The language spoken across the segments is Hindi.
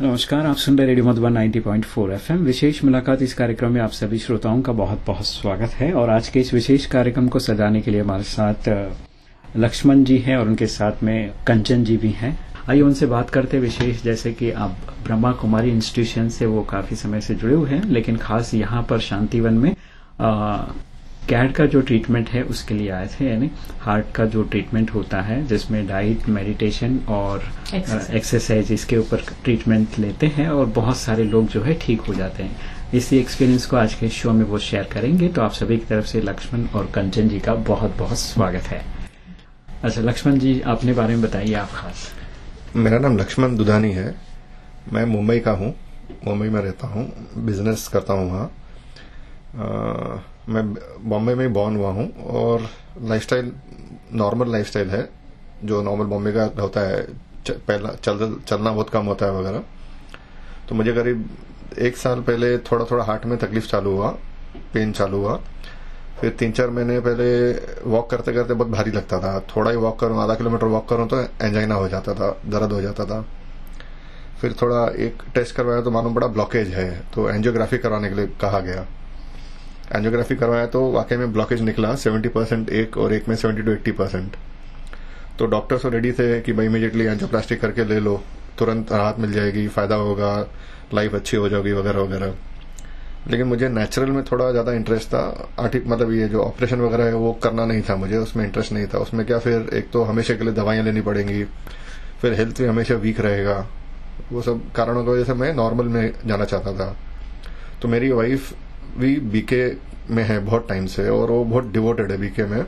नमस्कार, आप सुन रहे रेडियो मधुबन 90.4 एफएम। विशेष मुलाकात इस कार्यक्रम में आप सभी श्रोताओं का बहुत बहुत स्वागत है और आज के इस विशेष कार्यक्रम को सजाने के लिए हमारे साथ लक्ष्मण जी हैं और उनके साथ में कंचन जी भी हैं। आइए उनसे बात करते विशेष, जैसे कि आप ब्रह्मा कुमारी इंस्टीट्यूशन से वो काफ़ी समय से जुड़े हुए हैं, लेकिन खास यहाँ पर शांतिवन में कैड का जो ट्रीटमेंट है उसके लिए आए थे यानी हार्ट का जो ट्रीटमेंट होता है जिसमें डाइट मेडिटेशन और एक्सरसाइज इसके ऊपर ट्रीटमेंट लेते हैं और बहुत सारे लोग जो है ठीक हो जाते हैं। इसी एक्सपीरियंस को आज के शो में वो शेयर करेंगे तो आप सभी की तरफ़ से लक्ष्मण और कंचन जी का बहुत बहुत स्वागत है। अच्छा लक्ष्मण जी अपने बारे में बताइए आप खास। मेरा नाम लक्ष्मण दुधानी है। मैं मुंबई का हूँ मुंबई में रहता हूँ बिज़नेस करता हूँ वहाँ। मैं बॉम्बे में बॉर्न हुआ हूँ और लाइफस्टाइल नॉर्मल लाइफस्टाइल है, जो नॉर्मल बॉम्बे का होता है पहला, चल, चलना बहुत कम होता है वगैरह। तो मुझे करीब एक साल पहले थोड़ा थोड़ा हार्ट में तकलीफ़ चालू हुआ पेन चालू हुआ। फिर तीन चार महीने पहले वॉक करते करते बहुत भारी लगता था। थोड़ा ही वॉक करूँ, आधा किलोमीटर वॉक करूँ तो एंजाइना हो जाता था, दर्द हो जाता था। फिर थोड़ा एक टेस्ट करवाया तो मालूम बड़ा ब्लॉकेज है तो एंजियोग्राफी करवाने के लिए कहा गया। एंजियोग्राफी करवाया तो वाकई में ब्लॉकेज निकला 70 परसेंट एक और एक में 70 टू 80 परसेंट तो डॉक्टर्स रेडी थे कि भाई इमीडिएटली एंजियोप्लास्टिक करके ले लो, तुरंत राहत मिल जाएगी, फ़ायदा होगा लाइफ अच्छी हो जाएगी, वगैरह वगैरह. लेकिन मुझे नेचुरल में थोड़ा ज़्यादा इंटरेस्ट था, आर्टिक मतलब ये जो ऑपरेशन वगैरह है, वो करना नहीं था मुझे, उसमें इंटरेस्ट नहीं था. उसमें क्या फिर एक तो हमेशा के लिए दवाइयाँ लेनी पड़ेंगी, फिर हेल्थ भी हमेशा वीक रहेगा. वो सब कारणों की वजह से मैं नॉर्मल में जाना चाहता था. तो मेरी वाइफ भी बीके में है बहुत टाइम से और वो बहुत डिवोटेड है बीके में।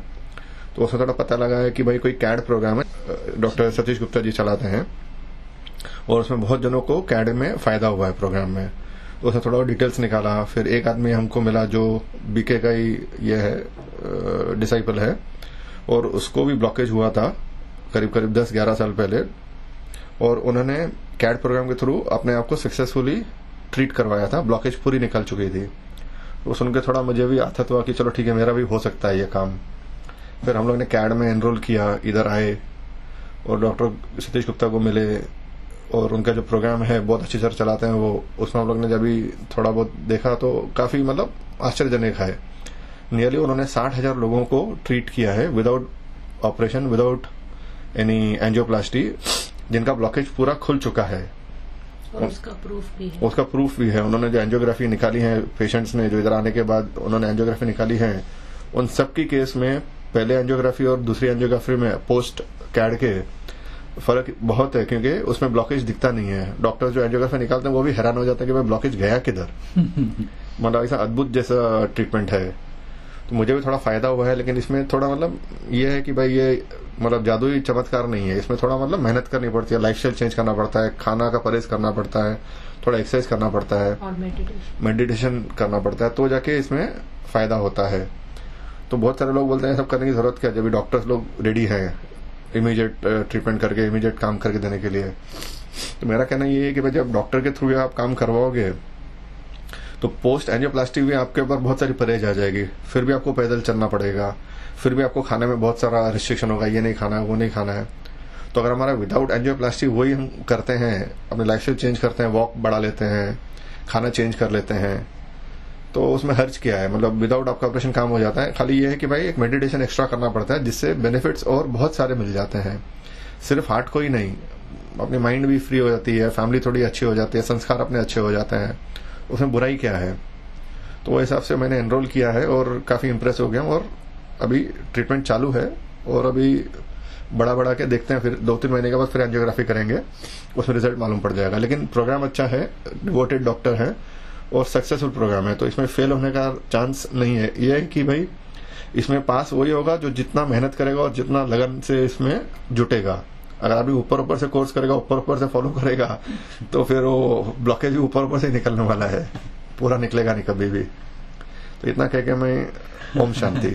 तो उसमें थोड़ा पता लगा है कि भाई कोई कैड प्रोग्राम है डॉक्टर सतीश गुप्ता जी चलाते हैं। और उसमें बहुत जनों को कैड में फ़ायदा हुआ है प्रोग्राम में। तो उसने थोड़ा डिटेल्स निकाला, फिर एक आदमी हमको मिला जो बीके का ही ये है डिसाइपल है। और उसको भी ब्लॉकेज हुआ था, करीब करीब दस ग्यारह साल पहले। और उन्होंने कैड प्रोग्राम के थ्रू अपने आप को सक्सेसफुली ट्रीट करवाया था ब्लॉकेज पूरी निकल चुकी थी। वो सुन के थोड़ा मुझे भी आथत हुआ कि चलो ठीक है, मेरा भी हो सकता है ये काम। फिर हम लोग ने कैड में एनरोल किया, इधर आए और डॉक्टर सतीश गुप्ता को मिले और उनका जो प्रोग्राम है, बहुत अच्छी तरह चलाते हैं वो। उसमें हम लोग ने जब थोड़ा बहुत देखा तो काफ़ी मतलब आश्चर्यजनक है। नियरली उन्होंने साठ हज़ार लोगों को ट्रीट किया है without operation without any angioplasty जिनका ब्लॉकेज पूरा खुल चुका है। और उसका प्रूफ भी है। उसका प्रूफ भी है। उन्होंने जो एंजियोग्राफी निकाली है पेशेंट्स ने जो इधर आने के बाद उन्होंने एंजियोग्राफी निकाली है उन सबकी केस में पहले एंजियोग्राफी और दूसरी एंजियोग्राफी में पोस्ट कैड के फ़र्क बहुत है क्योंकि उसमें ब्लॉकेज दिखता नहीं है। डॉक्टर जो एंजियोग्राफी निकालते हैं वो भी हैरान हो जाते हैं कि भाई ब्लॉकेज गया किधर? मतलब ऐसा अद्भुत जैसा ट्रीटमेंट है। तो मुझे भी थोड़ा फ़ायदा हुआ है लेकिन इसमें थोड़ा मतलब ये है कि भाई ये मतलब जादुई चमत्कार नहीं है। इसमें थोड़ा मतलब मेहनत करनी पड़ती है लाइफस्टाइल चेंज करना पड़ता है खाना का परहेज करना पड़ता है थोड़ा एक्सरसाइज करना पड़ता है मेडिटेशन मेडिटेशन करना पड़ता है तो जाके इसमें फ़ायदा होता है। तो बहुत सारे लोग बोलते हैं सब करने की ज़रूरत क्या जब डॉक्टर्स लोग रेडी हैं इमीडिएट ट्रीटमेंट करके इमीडिएट काम करके देने के लिए। तो मेरा कहना ये है कि भाई जब डॉक्टर के थ्रू आप काम करवाओगे तो पोस्ट एंजियोप्लास्टिक भी आपके ऊपर बहुत सारी परहेज आ जाएगी। फिर भी आपको पैदल चलना पड़ेगा। फिर भी आपको खाने में बहुत सारा रिस्ट्रिक्शन होगा, ये नहीं खाना है, वो नहीं खाना है। तो अगर हमारा विदाउट एंजियोप्लास्टिक वही हम करते हैं, अपने लाइफ चेंज करते हैं वॉक बढ़ा लेते हैं, खाना चेंज कर लेते हैं तो उसमें हर्ज क्या है? मतलब विदाउट आपका ऑपरेशन काम हो जाता है। खाली ये है कि भाई एक मेडिटेशन एक्स्ट्रा करना पड़ता है, जिससे बेनिफिट्स और बहुत सारे मिल जाते हैं। सिर्फ़ हार्ट को ही नहीं, अपनी माइंड भी फ्री हो जाती है फैमिली थोड़ी अच्छी हो जाती है, संस्कार अपने अच्छे हो जाते हैं। उसमें बुराई क्या है? तो वो हिसाब से मैंने एनरोल किया है और काफ़ी इम्प्रेस हो गया और अभी ट्रीटमेंट चालू है और अभी बड़ा बड़ा के देखते हैं, फिर दो तीन महीने के बाद फिर एंजियोग्राफी करेंगे, उसमें रिज़ल्ट मालूम पड़ जाएगा। लेकिन प्रोग्राम अच्छा है डिवोटेड डॉक्टर है और सक्सेसफुल प्रोग्राम है तो इसमें फेल होने का चांस नहीं है। ये है कि भाई, इसमें पास वही होगा जो जितना मेहनत करेगा और जितना लगन से इसमें जुटेगा। अगर अभी ऊपर ऊपर से कोर्स करेगा, ऊपर ऊपर से फॉलो करेगा तो फिर वो ब्लॉकेज भी ऊपर ऊपर से निकलने वाला है। पूरा निकलेगा नहीं कभी भी। तो इतना कह के मैं ओम शांति।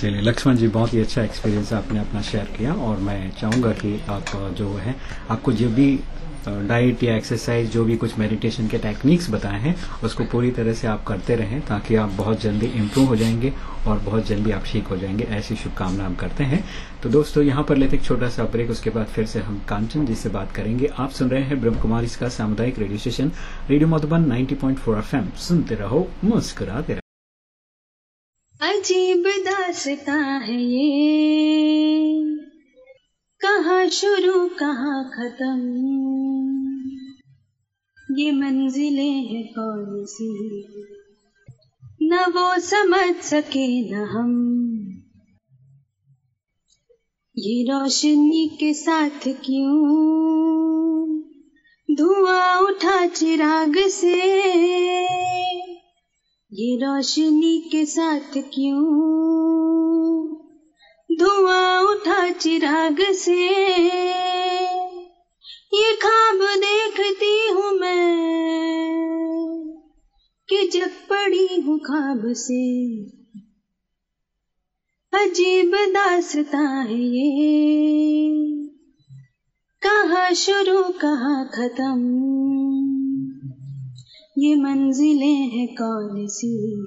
चलिए, लक्ष्मण जी, बहुत ही अच्छा एक्सपीरियंस आपने अपना शेयर किया और मैं चाहूँगा कि आप जो है, आपको जो भी डाइट या एक्सरसाइज जो भी कुछ मेडिटेशन के टेक्निक्स बताए हैं, उसको पूरी तरह से आप करते रहें ताकि आप बहुत जल्दी इम्प्रूव हो जाएँगे और बहुत जल्दी आप ठीक हो जाएँगे। ऐसी शुभकामना हम करते हैं। तो दोस्तों, यहाँ पर लेते एक छोटा सा ब्रेक उसके बाद फिर से हम कांचन जी से बात करेंगे। आप सुन रहे हैं ब्रह्म कुमारी सामुदायिक radio station radio Madhuban 90.4 FM सुनते रहो, मुस्कुराते रहो। अजीब दासता है ये। कहाँ शुरू, कहाँ खत्म? ये मंजिलें हैं कौन सी? न वो समझ सके न हम। ये रोशनी के साथ क्यों? धुआँ उठा चिराग से। ये रोशनी के साथ क्यों धुआँ उठा चिराग से? ये खाब देखती हूँ मैं कि जग पड़ी हूँ खाब से। अजीब दासता है ये। कहा शुरू, कहा खत्म? ये मंजिलें हैं कौन सी?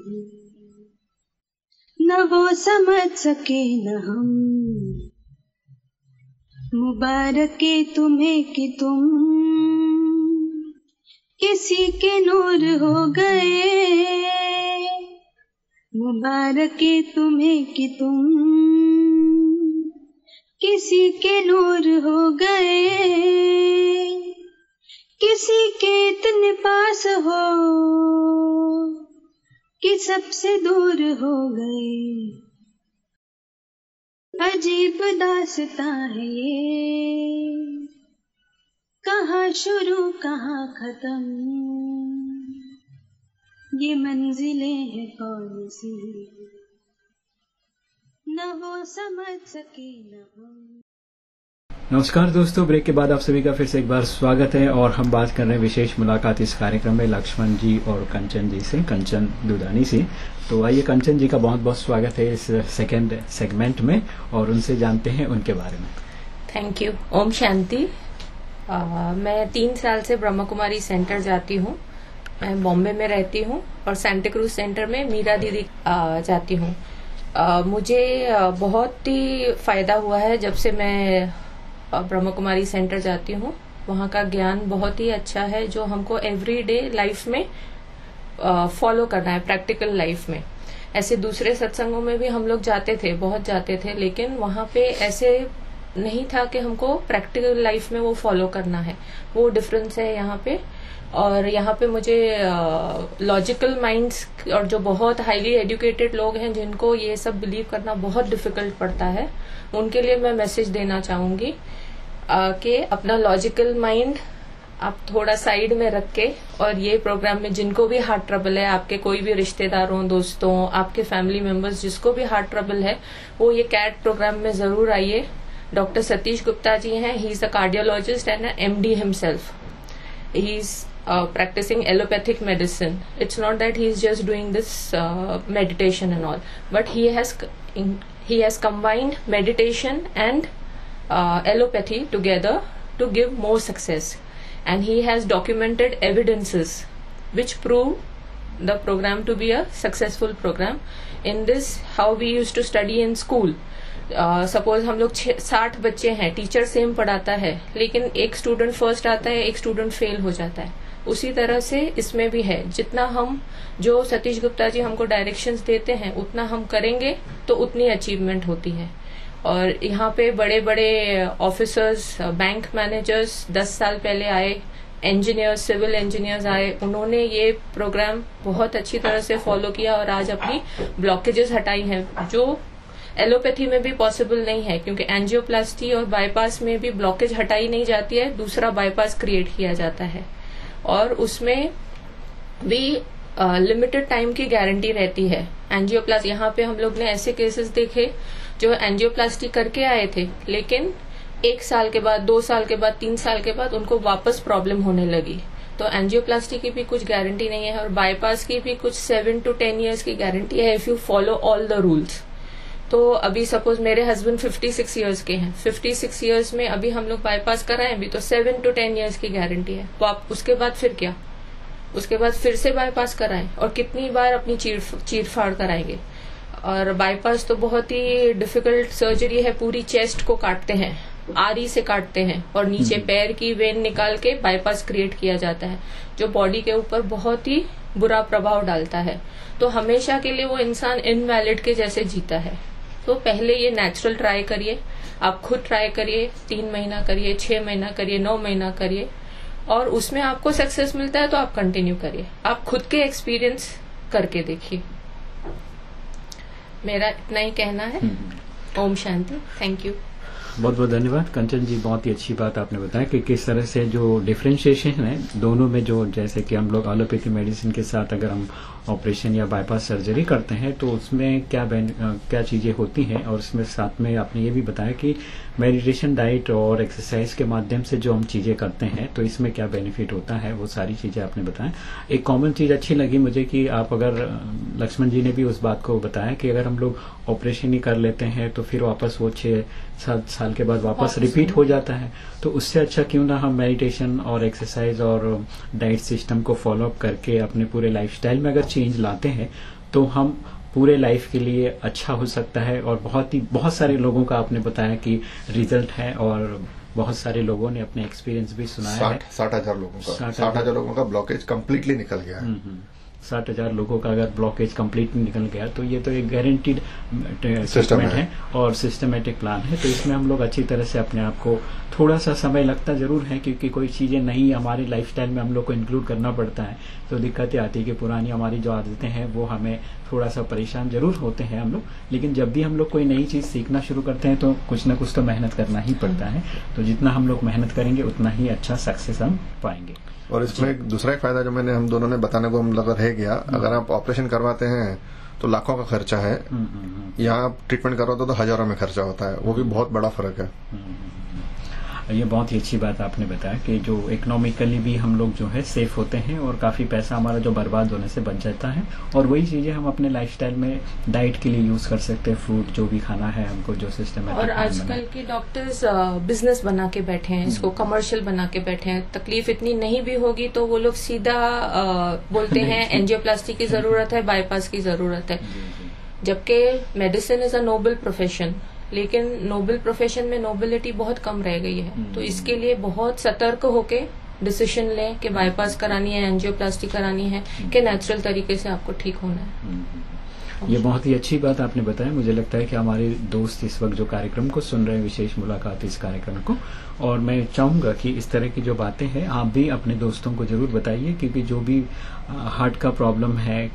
न वो समझ सके न हम। मुबारक तुम्हें कि तुम किसी के नूर हो गए। मुबारक तुम्हें कि तुम किसी के नूर हो गए। पास हो, कि सबसे दूर हो गए। अजीब दासता है ये। कहाँ शुरू, कहाँ खत्म? ये मंजिलें हैं कौन सी? न वो समझ सके, न हम नमस्कार दोस्तों, ब्रेक के बाद आप सभी का फिर से एक बार स्वागत है और हम बात कर रहे हैं विशेष मुलाकात इस कार्यक्रम में लक्ष्मण जी और कंचन जी से, कंचन दुदानी से। तो आइए कंचन जी का बहुत बहुत स्वागत है इस सेकेंड सेगमेंट में और उनसे जानते हैं उनके बारे में। थैंक यू ओम शांति। मैं तीन साल से ब्रह्म कुमारी सेंटर जाती हूँ। मैं बॉम्बे में रहती हूँ और सेंटा क्रूज सेंटर में मीरा दीदी जाती हूँ। मुझे बहुत ही फ़ायदा हुआ है जब से मैं ब्रह्म कुमारी सेंटर जाती हूँ। वहाँ का ज्ञान बहुत ही अच्छा है, जो हमको एवरी डे लाइफ में फॉलो करना है प्रैक्टिकल लाइफ में। ऐसे दूसरे सत्संगों में भी हम लोग जाते थे, बहुत जाते थे, लेकिन वहाँ पे ऐसे नहीं था कि हमको प्रैक्टिकल लाइफ में वो फॉलो करना है। वो डिफरेंस है यहाँ पे। और यहाँ पे मुझे लॉजिकल माइंड्स और जो बहुत हाईली एजुकेटेड लोग हैं, जिनको ये सब बिलीव करना बहुत डिफ़िकल्ट पड़ता है, उनके लिए मैं मैसेज देना चाहूँगी। कि अपना लॉजिकल माइंड आप थोड़ा साइड में रख के और ये प्रोग्राम में जिनको भी हार्ट ट्रबल है आपके कोई भी रिश्तेदारों दोस्तों आपके फैमिली मेंबर्स जिसको भी हार्ट ट्रबल है वो ये कैट प्रोग्राम में ज़रूर आइए डॉक्टर सतीश गुप्ता जी हैं he is a cardiologist and M D himself he is allopathic medicine. It's not that he is just doing this uh, meditation and all, but he has he has combined meditation and uh, allopathy together to give more success and he has documented evidences which prove the program to be a successful program in this how we used to study in school suppose uh, हम लोग साठ बच्चे हैं टीचर सेम पढ़ाता है लेकिन एक स्टूडेंट फ़र्स्ट आता है एक स्टूडेंट फेल हो जाता है उसी तरह से इसमें भी है जितना हम जो सतीश गुप्ता जी हमको डायरेक्शंस देते हैं उतना हम करेंगे तो उतनी अचीवमेंट होती है और यहाँ पे बड़े बड़े ऑफिसर्स बैंक मैनेजर्स दस साल पहले आए इंजीनियर्स सिविल इंजीनियर्स आए, उन्होंने ये प्रोग्राम बहुत अच्छी तरह से फॉलो किया और आज अपनी ब्लॉकेजेस हटाई हैं, जो एलोपैथी में भी पॉसिबल नहीं है, क्योंकि एंजियोप्लास्टी और बाईपास में भी ब्लॉकेज हटाई नहीं जाती है, दूसरा बाईपास क्रिएट किया जाता है। और उसमें भी लिमिटेड टाइम की गारंटी रहती है। एंजियोप्लास्ट यहाँ पे हम लोग ने ऐसे केसेस देखे जो एंजियोप्लास्टी करके आए थे, लेकिन एक साल के बाद, दो साल के बाद, तीन साल के बाद उनको वापस प्रॉब्लम होने लगी। तो एंजियोप्लास्टी की भी कुछ गारंटी नहीं है और बाईपास की भी कुछ सेवन टू टेन इयर्स की गारंटी है if you follow all the rules तो अभी सपोज़ मेरे हस्बैंड 56 इयर्स के हैं। 56 इयर्स में अभी हम लोग बाईपास कराएँ भी तो सेवन टू टेन इयर्स की गारंटी है। तो आप उसके बाद फिर क्या? उसके बाद फिर से बाईपास कराएँ और कितनी बार अपनी चीर चीर फाड़ कराएँगे? और बाईपास तो बहुत ही डिफ़िकल्ट सर्जरी है पूरी चेस्ट को काटते हैं आरी से काटते हैं और नीचे पैर की वेन निकाल के बाईपास क्रिएट किया जाता है जो बॉडी के ऊपर बहुत ही बुरा प्रभाव डालता है। तो हमेशा के लिए वो इंसान इनवैलिड के जैसे जीता है। तो पहले ये नेचुरल ट्राई करिए आप खुद ट्राई करिए तीन महीना करिए छह महीना करिए नौ महीना करिए और उसमें आपको सक्सेस मिलता है तो आप कंटिन्यू करिए। आप खुद के एक्सपीरियंस करके देखिए। मेरा इतना ही कहना है। ओम शांति। थैंक यू बहुत बहुत धन्यवाद। कंचन जी, बहुत ही अच्छी बात आपने बताया कि किस तरह से जो डिफ्रेंशिएशन है, दोनों में जो जैसे कि हम लोग एलोपैथी मेडिसिन के साथ अगर हम ऑपरेशन या बाईपास सर्जरी करते हैं तो उसमें क्या क्या चीज़ें होती हैं? और उसमें साथ में आपने ये भी बताया कि मेडिटेशन डाइट और एक्सरसाइज के माध्यम से जो हम चीज़ें करते हैं तो इसमें क्या बेनिफिट होता है? वो सारी चीज़ें आपने बताया। एक कॉमन चीज़ अच्छी लगी मुझे कि आप अगर लक्ष्मण जी ने भी उस बात को बताया कि अगर हम लोग ऑपरेशन ही कर लेते हैं तो फिर वापस वो छह सात साल के बाद वापस रिपीट हो जाता है। तो उससे अच्छा क्यों ना हम मेडिटेशन और एक्सरसाइज और डाइट सिस्टम को फॉलो अप करके अपने पूरे लाइफस्टाइल में अगर चेंज लाते हैं तो हम पूरे लाइफ के लिए अच्छा हो सकता है। और बहुत ही बहुत सारे लोगों का आपने बताया कि रिज़ल्ट है और बहुत सारे लोगों ने अपने एक्सपीरियंस भी सुनाया साठ हज़ार लोगों का साठ हज़ार। लोगों का ब्लॉकेज कंप्लीटली निकल गया है। साठ हज़ार लोगों का अगर ब्लॉकेज कंप्लीट निकल गया तो ये तो एक गारंटीड सिस्टम ट्रीटमेंट है। है और सिस्टमेटिक प्लान है तो इसमें हम लोग अच्छी तरह से अपने आप को थोड़ा सा समय लगता ज़रूर है क्योंकि कोई चीज़ें नहीं हमारी लाइफस्टाइल में हम लोग को इंक्लूड करना पड़ता है तो दिक्कतें आती है कि पुरानी हमारी जो आदतें हैं वो हमें थोड़ा सा परेशान ज़रूर होते हैं हम लोग लेकिन जब भी हम लोग कोई नई चीज़ सीखना शुरू करते हैं तो कुछ ना कुछ तो मेहनत करना ही पड़ता है। तो जितना हम लोग मेहनत करेंगे उतना ही अच्छा सक्सेस हम पाएँगे। और इसमें एक दूसरा एक फ़ायदा जो मैंने हम दोनों ने बताने को हम लगा रह गया अगर आप ऑपरेशन करवाते हैं तो लाखों का खर्चा है। हम्म, हम्म, हम्म। यहाँ आप ट्रीटमेंट करवाते हो तो हज़ारों में खर्चा होता है। वो भी बहुत बड़ा फ़र्क है। ये बहुत ही अच्छी बात आपने बताया कि जो इकोनॉमिकली भी हम लोग जो है सेफ़ होते हैं और काफ़ी पैसा हमारा जो बर्बाद होने से बच जाता है और वही चीज़ें हम अपने लाइफस्टाइल में डाइट के लिए यूज़ कर सकते हैं फ्रूट जो भी खाना है हमको जो सिस्टम है और आजकल के डॉक्टर्स बिज़नेस बना के बैठे हैं इसको कमर्शियल बना के बैठे हैं। तकलीफ़ इतनी नहीं भी होगी तो वो लोग सीधा बोलते हैं एंजियोप्लास्टी की ज़रूरत है बाईपास की ज़रूरत है। जबकि medicine is a noble profession लेकिन नोबल प्रोफेशन में नोबिलिटी बहुत कम रह गई है। तो इसके लिए बहुत सतर्क होके डिसीशन लें कि बाईपास करानी है एनजियोप्लास्टी करानी है कि नेचुरल तरीके से आपको ठीक होना है। ये बहुत ही अच्छी बात आपने बताया मुझे लगता है कि हमारे दोस्त इस वक्त जो कार्यक्रम को सुन रहे हैं, विशेष मुलाकात इस कार्यक्रम को, और मैं चाहूँगा कि इस तरह की जो बातें हैं, आप भी अपने दोस्तों को ज़रूर बताइए, क्योंकि जो भी हार्ट का प्रॉब्लम है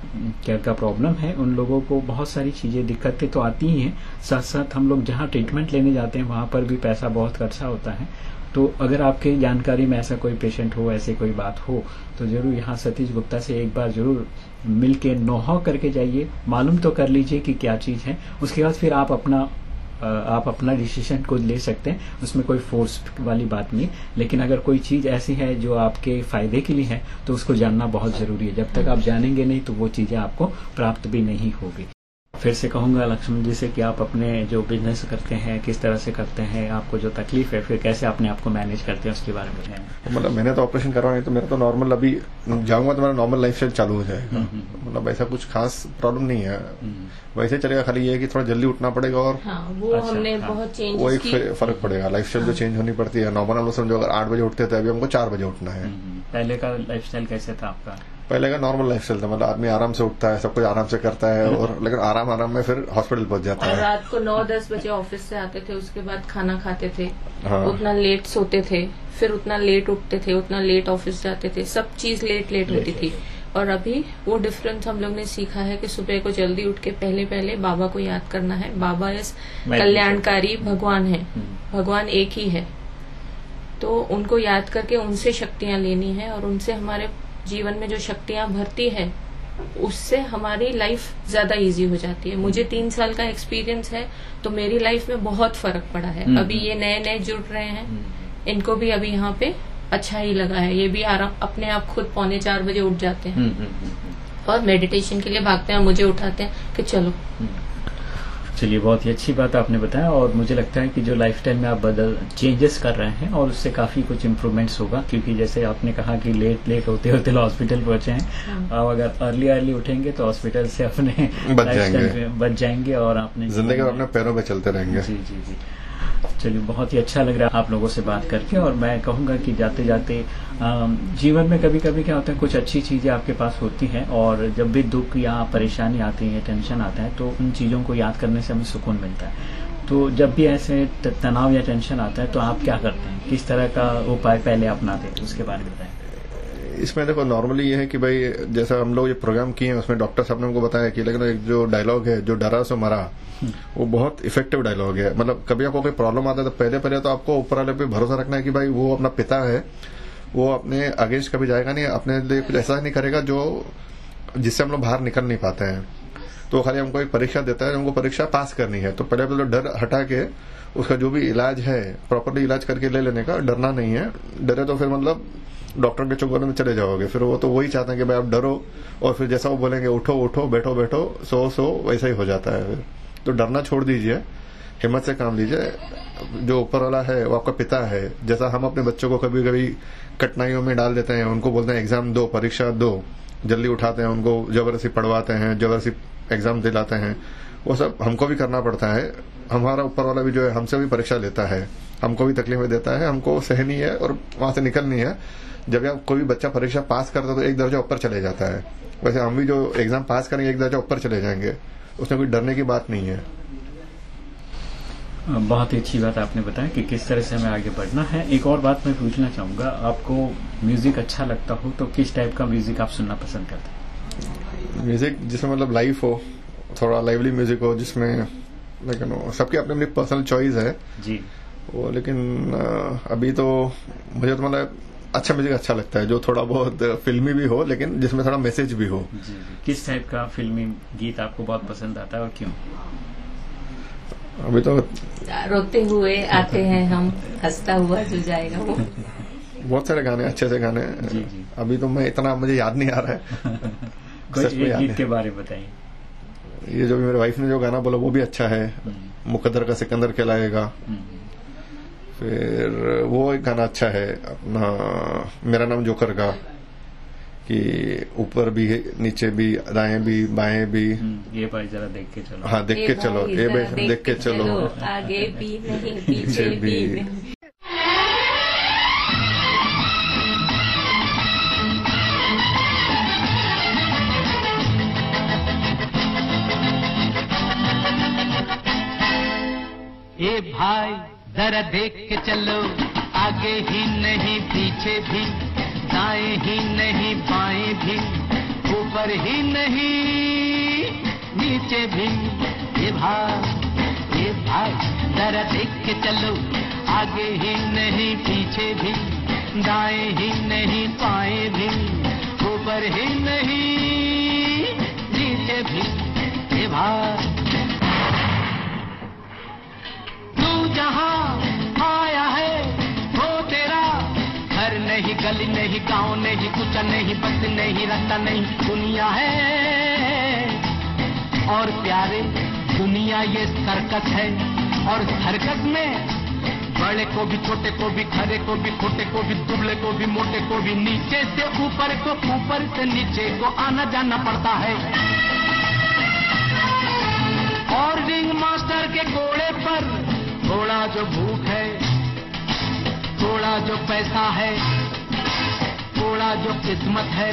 केयर का प्रॉब्लम है, उन लोगों को बहुत सारी चीज़ें, दिक्कतें तो आती ही हैं। साथ साथ हम लोग जहाँ ट्रीटमेंट लेने जाते हैं, वहाँ पर भी पैसा बहुत खर्चा होता है। तो अगर आपके जानकारी में ऐसा कोई पेशेंट हो, ऐसे कोई बात हो तो ज़रूर यहाँ सतीश गुप्ता से एक बार ज़रूर मिल के नोहाव करके जाइए, मालूम तो कर लीजिए कि क्या चीज़ है। उसके बाद फिर आप अपना आप अपना डिसीज़न को ले सकते हैं, उसमें कोई फोर्स वाली बात नहीं। लेकिन अगर कोई चीज़ ऐसी है जो आपके फ़ायदे के लिए है तो उसको जानना बहुत ज़रूरी है। जब तक आप जानेंगे नहीं तो वो चीज़ें आपको प्राप्त भी नहीं होगी। फिर से कहूँगा लक्ष्मण जी से कि आप अपने जो बिज़नेस करते हैं किस तरह से करते हैं आपको जो तकलीफ़ है फिर कैसे अपने आप को मैनेज करते हैं उसके बारे में बताएँ मतलब मैंने तो ऑपरेशन करवाया तो मेरा तो नॉर्मल अभी जाऊँगा तो मेरा नॉर्मल लाइफ चालू हो जाएगा। मतलब ऐसा कुछ खास प्रॉब्लम नहीं है। वैसे चलेगा खाली ये है कि थोड़ा जल्दी उठना पड़ेगा और हाँ वो अच्छा, हमने हाँ। बहुत चेंज वो एक फ़र्क पड़ेगा लाइफ स्टाइल जो चेंज होनी पड़ती है। नॉर्मल हम लोग समझो अगर आठ बजे उठते थे अभी हमको चार बजे उठना है। हम्म, पहले का लाइफस्टाइल कैसे था आपका? पहले का नॉर्मल लाइफ स्टाइल था मतलब आदमी आराम से उठता है सब कुछ आराम से करता है और लेकिन आराम आराम में फिर हॉस्पिटल पहुँच जाता है। रात को नौ दस बजे ऑफ़िस से आते थे उसके बाद खाना खाते थे हाँ। उतना लेट सोते थे फिर उतना लेट उठते थे उतना लेट ऑफ़िस जाते थे सब चीज़ लेट लेट होती थी। और अभी वो डिफरेंस हम लोग ने सीखा है कि सुबह को जल्दी उठ के पहले पहले बाबा को याद करना है। बाबा इस कल्याणकारी भगवान है। हम्म। भगवान एक ही है। तो उनको याद करके उनसे शक्तियाँ लेनी है और उनसे हमारे जीवन में जो शक्तियाँ भरती है उससे हमारी लाइफ ज़्यादा इजी हो जाती है। मुझे तीन साल का एक्सपीरियंस है तो मेरी लाइफ में बहुत फ़र्क पड़ा है। हम्म। अभी ये नए नए जुड़ रहे हैं इनको भी अभी यहाँ पे अच्छा ही लगा है। ये भी आराम अपने आप खुद पौने चार बजे उठ जाते हैं। हम्म, हम्म, हम्म, और मेडिटेशन के लिए भागते हैं मुझे उठाते हैं कि चलो। चलिए बहुत ही अच्छी बात आपने बताया और मुझे लगता है कि जो लाइफ टाइम में आप बदल चेंजेस कर रहे हैं और उससे काफ़ी कुछ इम्प्रूवमेंट्स होगा क्योंकि जैसे आपने कहा कि लेट लेट होते होते हॉस्पिटल पहुँचे हैं। आप अगर अर्ली अर्ली उठेंगे तो हॉस्पिटल से अपने बच जाएँगे। में बच जाएँगे और आपने ज़िंदगी अपने पैरों पर चलते रहेंगे। जी जी जी। चलिए, बहुत ही अच्छा लग रहा है आप लोगों से बात करके और मैं कहूँगा कि जाते जाते जीवन में कभी कभी क्या होता है, कुछ अच्छी चीज़ें आपके पास होती हैं और जब भी दुख या परेशानी आती है टेंशन आता है तो उन चीज़ों को याद करने से हमें सुकून मिलता है। तो जब भी ऐसे तनाव या टेंशन आता है तो आप क्या करते हैं? किस तरह का उपाय पहले अपनाते हैं? उसके बारे में बताएँ। इसमें देखो नॉर्मली ये है कि भाई, जैसा हम लोग ये प्रोग्राम किए हैं, उसमें डॉक्टर साहब ने हमको बताया कि लेकिन एक जो डायलॉग है, जो डरा सो मरा, वो बहुत इफ़ेक्टिव डायलॉग है। मतलब कभी आपको कोई प्रॉब्लम आता है तो पहले पहले तो आपको ऊपर वाले पे भरोसा रखना है कि भाई, वो अपना पिता है, वो अपने अगेंस्ट कभी जाएगा नहीं, अपने लिए कुछ ऐसा नहीं करेगा जो, जिससे हम लोग बाहर निकल नहीं पाते हैं। तो खाली हमको एक परीक्षा देता है, हमको परीक्षा पास करनी है। तो पहले पहले डर हटा के उसका जो भी इलाज है प्रॉपरली इलाज करके ले लेने का डरना नहीं है। डरे तो फिर मतलब डॉक्टर के चुगल में चले जाओगे। फिर वो तो वही चाहते हैं कि भाई आप डरो और फिर जैसा वो बोलेंगे, उठो उठो, बैठो बैठो, सो सो, वैसा ही हो जाता है फिर। तो डरना छोड़ दीजिए, हिम्मत से काम लीजिए। जो ऊपर वाला है, वो आपका पिता है। जैसा हम अपने बच्चों को कभी कभी कठिनाइयों में डाल देते हैं, उनको बोलते हैं, एग्ज़ाम दो, परीक्षा दो। जल्दी उठाते हैं उनको, ज़बरदस्ती पढ़वाते हैं, ज़बरदस्ती एग्ज़ाम दिलाते हैं। वो सब हमको भी करना पड़ता है। हमारा ऊपर वाला भी जो है, हमसे भी परीक्षा लेता है। हमको भी तकलीफें देता है हमको सहनी है और वहाँ से निकलनी है। जब आप कोई भी बच्चा परीक्षा पास करता है तो एक दर्जा ऊपर चले जाता है। वैसे हम भी जो एग्ज़ाम पास करेंगे एक दर्जा ऊपर चले जाएँगे। उसमें कोई डरने की बात नहीं है। बहुत ही अच्छी बात आपने बताया कि किस तरह से हमें आगे बढ़ना है। एक और बात मैं पूछना चाहूँगा आपको म्यूज़िक अच्छा लगता हो तो किस टाइप का म्यूज़िक आप सुनना पसंद करते हैं? म्यूज़िक जिसमें मतलब लाइफ हो थोड़ा लाइवली म्यूज़िक हो जिसमें सबकी अपनी अपनी पर्सनल चॉइस है। जी। वो लेकिन अभी तो मुझे तो मतलब अच्छा म्यूज़िक अच्छा लगता है जो थोड़ा बहुत फिल्मी भी हो लेकिन जिसमें थोड़ा मैसेज भी हो। जी जी। किस टाइप का फिल्मी गीत आपको बहुत पसंद आता है और क्यों? अभी तो रोते हुए आते हैं हम हंसता हुआ जो जाएगा वो। बहुत सारे गाने अच्छे से गाने। जी, जी। अभी तो मैं इतना मुझे याद नहीं आ रहा है। कोई एक गीत के बारे में बताइए। ये जो भी मेरे वाइफ ने जो गाना बोला वो भी अच्छा है। हम्म, मुकद्दर का सिकंदर कहलाएगा। हम्म, फिर वो एक गाना अच्छा है अपना मेरा नाम जोकर का कि ऊपर भी नीचे भी दाएँ भी बाएँ भी। हम्म, ये भाई जरा देख के चलो। हाँ देख के चलो ये बे- देख के चलो। आगे भी नहीं पीछे भी। भी। ए भाई जरा देख के चलो, आगे ही नहीं, पीछे भी, दाएँ ही नहीं, बाएँ भी, ऊपर ही नहीं, नीचे भी। ए भाई ए भाई जरा देख के चलो, आगे ही नहीं, पीछे भी, दाएँ ही नहीं, बाएँ भी, ऊपर ही नहीं, नीचे भी। ए भाई जहाँ आया है, वो तेरा। घर नहीं, गली नहीं, गाँव नहीं कुछ नहीं, बस नहीं, रास्ता नहीं, दुनिया है। और प्यारे, दुनिया ये सर्कस है। और सर्कस में बड़े को भी, छोटे को भी खरे को भी, खोटे को भी, दुबले को भी, मोटे को भी, नीचे से ऊपर को, ऊपर से नीचे को आना जाना पड़ता है। और रिंग मास्टर के घोड़े पर जो भूख है, थोड़ा जो पैसा है, थोड़ा जो किस्मत है।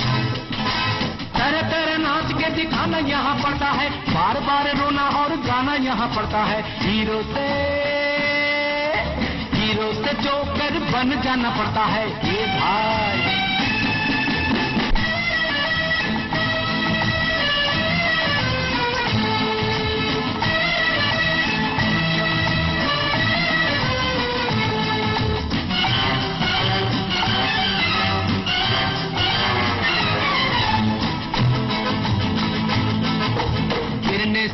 तरह तरह नाच के दिखाना यहाँ पड़ता है बार बार रोना और गाना यहाँ पड़ता है। हीरो से हीरो से जोकर बन जाना पड़ता है। ये भाई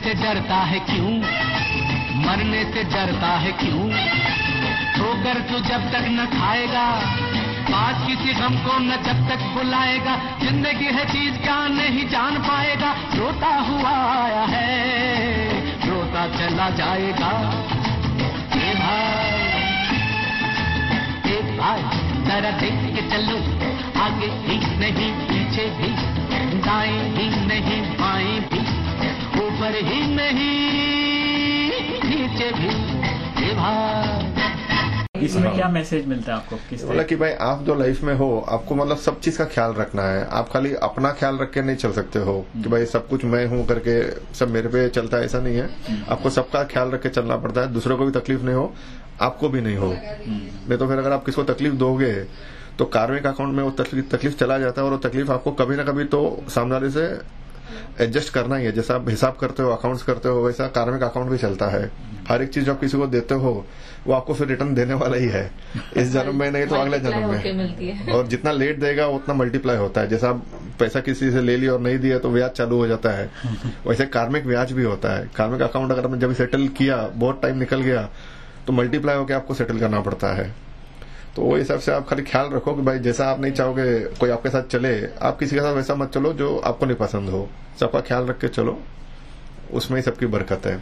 से डरता है क्यों? मरने से डरता है क्यों? ठोकर तू जब तक न खाएगा पास किसी गम को न जब तक बुलाएगा, ज़िंदगी है चीज़ क्या नहीं जान पाएगा। रोता हुआ आया है, रोता चला जाएगा। ए भाई ए भाई, जरा देख के चलो, आगे ही नहीं, पीछे भी दाएँ ही नहीं, बाएँ भी ऊपर ही नहीं नीचे भी इसमें क्या मैसेज मिलता है आपको? किस बोला कि भाई आप जो लाइफ में हो आपको मतलब सब चीज़ का ख्याल रखना है। आप खाली अपना ख्याल रख के नहीं चल सकते हो कि भाई सब कुछ मैं हूँ करके सब मेरे पे चलता है ऐसा नहीं है। आपको सबका ख्याल रख के चलना पड़ता है। दूसरों को भी तकलीफ़ नहीं हो आपको भी नहीं हो। नहीं तो फिर अगर आप किसको तकलीफ़ दोगे तो कार्मिक अकाउंट में वो तकलीफ़ तकलीफ़ चला जाता है और वो तकलीफ़ आपको कभी ना कभी तो सामने से एडजस्ट करना ही है। जैसा आप हिसाब करते हो अकाउंट्स करते हो वैसा कार्मिक अकाउंट भी चलता है। हर एक चीज़ जो आप किसी को देते हो वो आपको फिर रिटर्न देने वाला ही है। इस जन्म में नहीं तो अगले जन्म में। और जितना लेट देगा उतना मल्टीप्लाई होता है। जैसा आप पैसा किसी से ले लिया और नहीं दिया तो ब्याज चालू हो जाता है। वैसे कार्मिक ब्याज भी होता है। कार्मिक अकाउंट अगर आपने जब सेटल किया बहुत टाइम निकल गया तो मल्टीप्लाई होकर आपको सेटल करना पड़ता है। तो वो हिसाब से आप खाली ख्याल रखो कि भाई जैसा आप नहीं चाहोगे कोई आपके साथ चले, आप किसी के साथ वैसा मत चलो जो आपको नहीं पसंद हो। सबका ख्याल रख के चलो। उसमें ही सबकी बरकत है।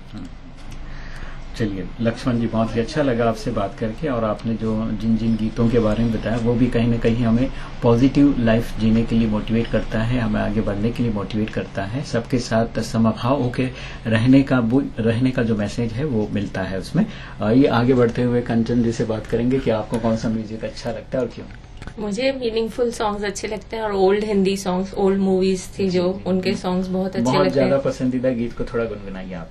चलिए लक्ष्मण जी बहुत ही अच्छा लगा आपसे बात करके और आपने जो जिन जिन गीतों के बारे में बताया वो भी कहीं ना कहीं हमें पॉजिटिव लाइफ जीने के लिए मोटिवेट करता है हमें आगे बढ़ने के लिए मोटिवेट करता है सबके साथ समभाव होके रहने का रहने का जो मैसेज है वो मिलता है उसमें। ये आगे बढ़ते हुए कंचन जी से बात करेंगे कि आपको कौन सा म्यूज़िक अच्छा लगता है और क्यों? मुझे मीनिंगफुल सॉन्ग्स अच्छे लगते हैं और old Hindi songs old movies थी जो उनके सॉन्ग्स बहुत अच्छे बहुत लगते ज़्यादा हैं पसंदीदा गीत को थोड़ा गुनगुनाइए आप।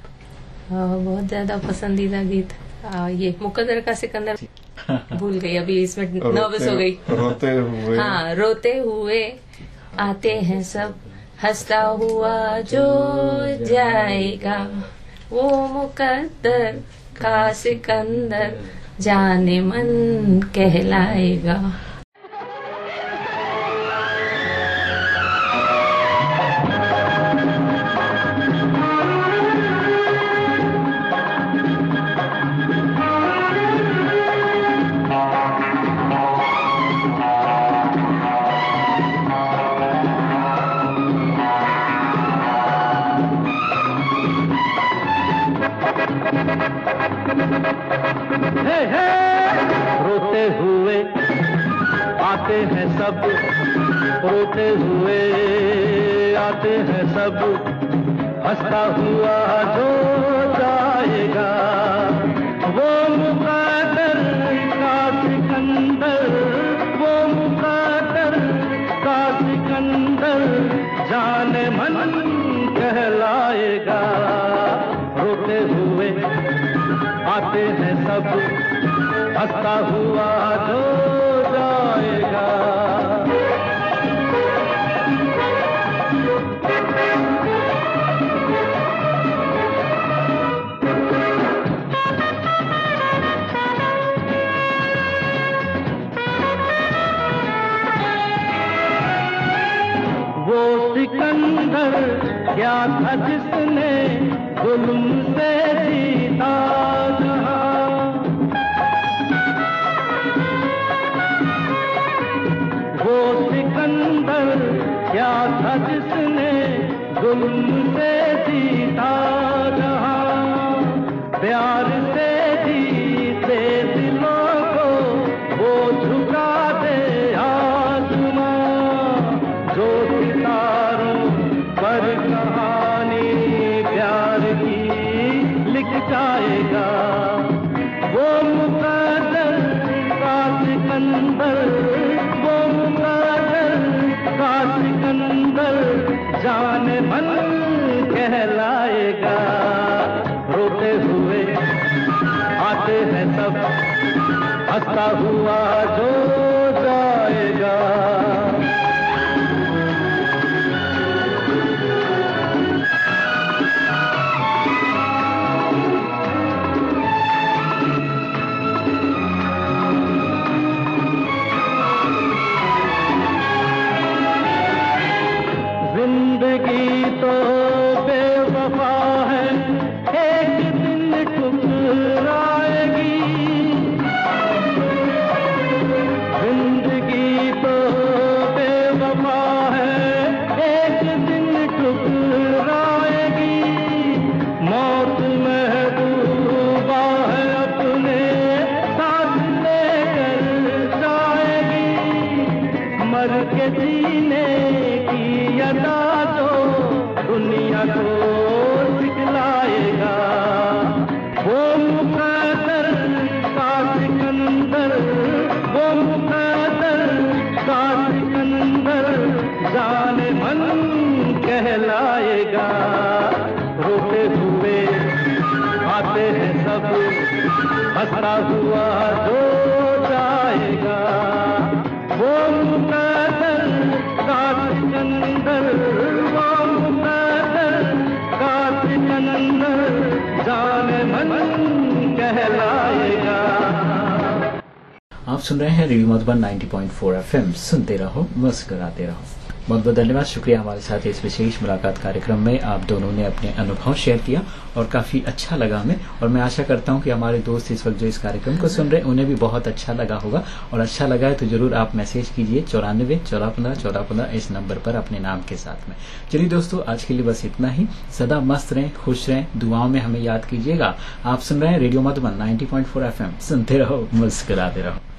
बहुत ज़्यादा पसंदीदा गीत। आ, ये मुकदर का सिकंदर भूल गई अभी इसमें नर्वस हो गई। रोते हुए। हाँ रोते हुए आते हैं सब। हंसता हुआ जो जाएगा वो मुकद्दर का सिकंदर जाने मन कहलाएगा। सब रोते हुए आते हैं सब। हंसता हुआ जो जाएगा वो मुकादर का सिकंदर, वो मुकादर का सिकंदर जाने मन कहलाएगा। रोते हुए आते हैं सब, हंसता हुआ जो पर कहानी प्यार की लिख जाएगा। वो मुकदर का सिकंदर वो मुकदर का सिकंदर जाने मन कहलाएगा। रोते हुए आते हैं सब, हंसता हुआ जो हंसता हुआ जो जाएगा, वो मुकदर सिकंदर वो मुकदर सिकंदर जाने मन कहलाएगा। आप सुन रहे हैं रेडियो मधुबन 90.4 एफएम, सुनते रहो, मुस्कुराते रहो। बहुत बहुत धन्यवाद, शुक्रिया हमारे साथ इस विशेष मुलाकात कार्यक्रम में। आप दोनों ने अपने अनुभव शेयर किया और काफ़ी अच्छा लगा हमें। और मैं आशा करता हूँ कि हमारे दोस्त इस वक्त जो इस कार्यक्रम को सुन रहे हैं, उन्हें भी बहुत अच्छा लगा होगा। और अच्छा लगा है तो ज़रूर आप मैसेज कीजिए पंद्रह चौदह पंद्रह इस नंबर पर अपने नाम के साथ में। चलिए दोस्तों, आज के लिए बस इतना ही। सदा मस्त रहें, खुश रहें, दुआओं में हमें याद कीजिएगा। आप सुन रहे हैं रेडियो मधुबन 90.4 एफएम। सुनते रहो, मुस्कुराते रहो।